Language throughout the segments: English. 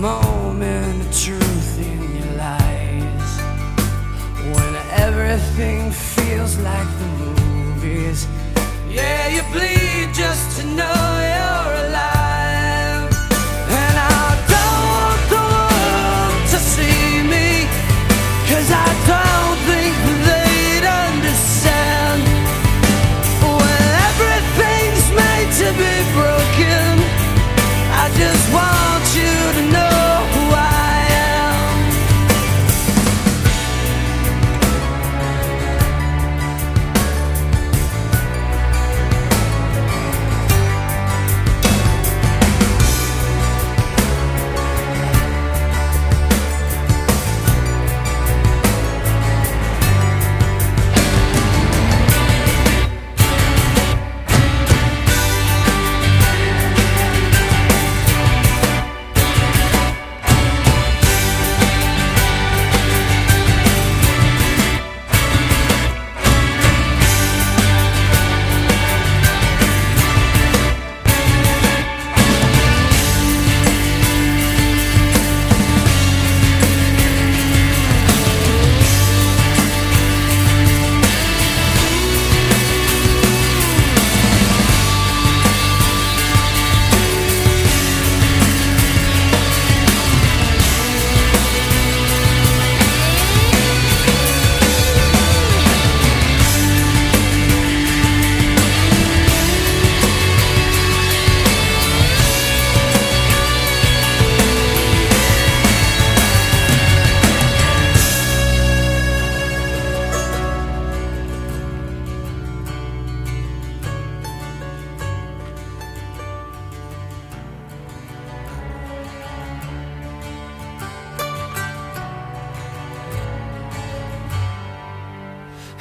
moment of truth in your lies. When everything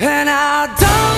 And I don't